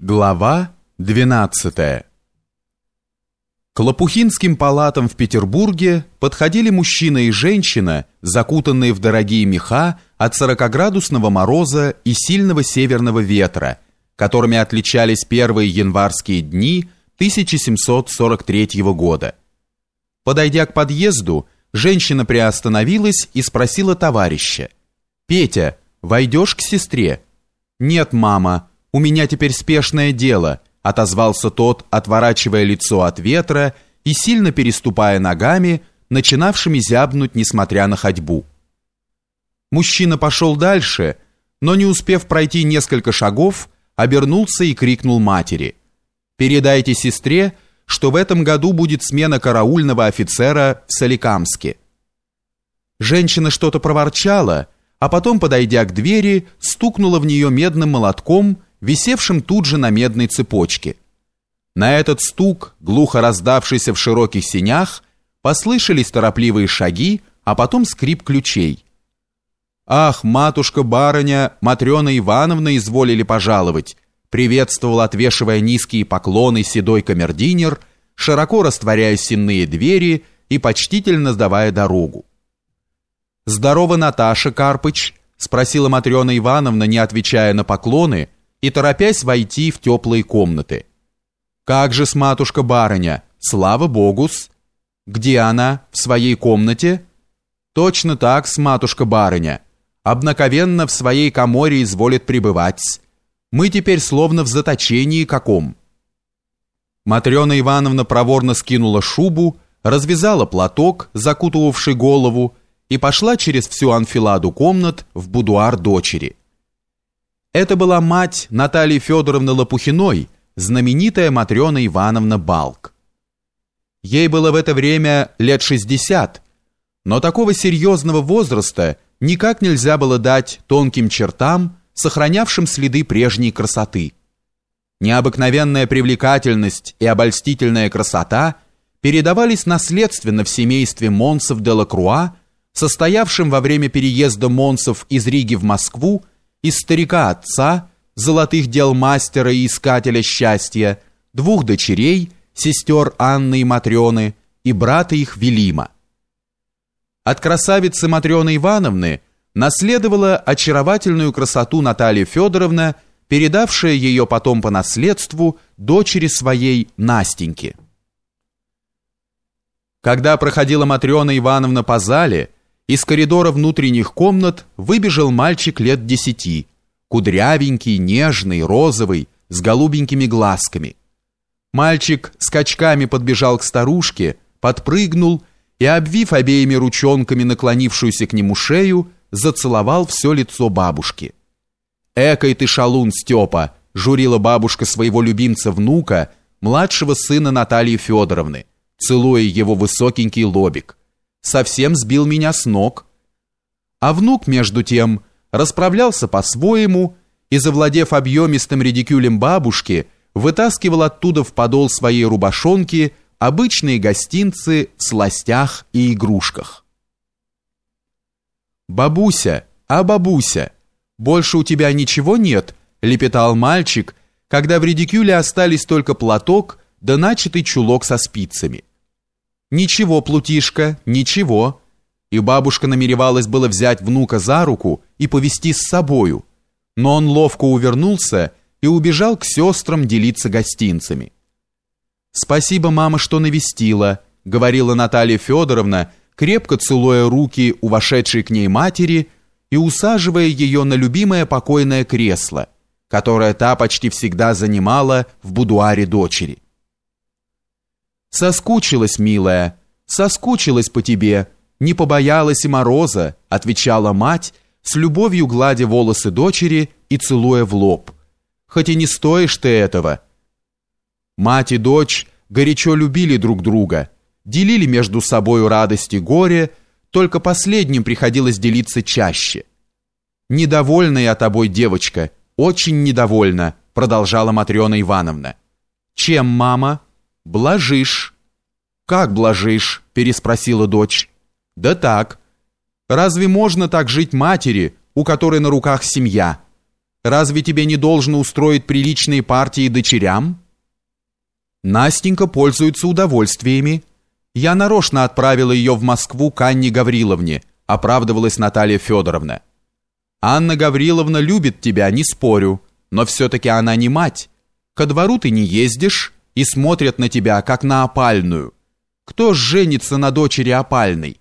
Глава 12 К Лопухинским палатам в Петербурге подходили мужчина и женщина, закутанные в дорогие меха от 40-градусного мороза и сильного северного ветра, которыми отличались первые январские дни 1743 года. Подойдя к подъезду, женщина приостановилась и спросила товарища. «Петя, войдешь к сестре?» «Нет, мама, у меня теперь спешное дело», отозвался тот, отворачивая лицо от ветра и сильно переступая ногами, начинавшими зябнуть, несмотря на ходьбу. Мужчина пошел дальше, но не успев пройти несколько шагов, обернулся и крикнул матери. «Передайте сестре, что в этом году будет смена караульного офицера в Соликамске». Женщина что-то проворчала, а потом, подойдя к двери, стукнула в нее медным молотком, висевшим тут же на медной цепочке. На этот стук, глухо раздавшийся в широких синях, послышались торопливые шаги, а потом скрип ключей. «Ах, матушка-барыня, Матрена Ивановна изволили пожаловать», приветствовал, отвешивая низкие поклоны седой камердинер, широко растворяя сенные двери и почтительно сдавая дорогу. «Здорово, Наташа Карпыч», спросила Матрена Ивановна, не отвечая на поклоны и торопясь войти в теплые комнаты. «Как же с матушка-барыня? Слава богу-с!» «Где она? В своей комнате?» «Точно так, с матушка-барыня. Обнаковенно в своей коморе изволит пребывать. Мы теперь словно в заточении каком». Матрена Ивановна проворно скинула шубу, развязала платок, закутывавший голову, и пошла через всю анфиладу комнат в будуар дочери. Это была мать Натальи Федоровны Лопухиной, знаменитая Матрена Ивановна Балк. Ей было в это время лет 60, но такого серьезного возраста никак нельзя было дать тонким чертам, сохранявшим следы прежней красоты. Необыкновенная привлекательность и обольстительная красота передавались наследственно в семействе Монсов де Лакруа, состоявшим во время переезда Монсов из Риги в Москву из старика отца, золотых дел мастера и искателя счастья, двух дочерей, сестер Анны и Матрены, и брата их Велима. От красавицы Матрены Ивановны наследовала очаровательную красоту Наталья Федоровна, передавшая ее потом по наследству дочери своей Настеньке. Когда проходила Матрена Ивановна по зале, из коридора внутренних комнат выбежал мальчик лет десяти, кудрявенький, нежный, розовый, с голубенькими глазками. Мальчик скачками подбежал к старушке, подпрыгнул и, обвив обеими ручонками наклонившуюся к нему шею, зацеловал все лицо бабушки. «Экой ты шалун, Степа!» — журила бабушка своего любимца-внука, младшего сына Натальи Федоровны, целуя его высокенький лобик совсем сбил меня с ног. А внук, между тем, расправлялся по-своему и, завладев объемистым редикюлем бабушки, вытаскивал оттуда в подол своей рубашонки обычные гостинцы в сластях и игрушках. «Бабуся, а бабуся, больше у тебя ничего нет?» — лепетал мальчик, когда в редикюле остались только платок да начатый чулок со спицами. «Ничего, Плутишка, ничего». И бабушка намеревалась было взять внука за руку и повести с собою, но он ловко увернулся и убежал к сестрам делиться гостинцами. «Спасибо, мама, что навестила», — говорила Наталья Федоровна, крепко целуя руки у вошедшей к ней матери и усаживая ее на любимое покойное кресло, которое та почти всегда занимала в будуаре дочери. «Соскучилась, милая, соскучилась по тебе, не побоялась и мороза», отвечала мать, с любовью гладя волосы дочери и целуя в лоб. «Хоть и не стоишь ты этого». Мать и дочь горячо любили друг друга, делили между собою радость и горе, только последним приходилось делиться чаще. «Недовольна я тобой, девочка, очень недовольна», продолжала Матрена Ивановна. «Чем, мама?» «Блажишь». «Как блажишь?» – переспросила дочь. «Да так. Разве можно так жить матери, у которой на руках семья? Разве тебе не должно устроить приличные партии дочерям? Настенька пользуется удовольствиями. Я нарочно отправила ее в Москву к Анне Гавриловне, оправдывалась Наталья Федоровна. Анна Гавриловна любит тебя, не спорю, но все-таки она не мать. Ко двору ты не ездишь и смотрят на тебя, как на опальную. Кто женится на дочери опальной?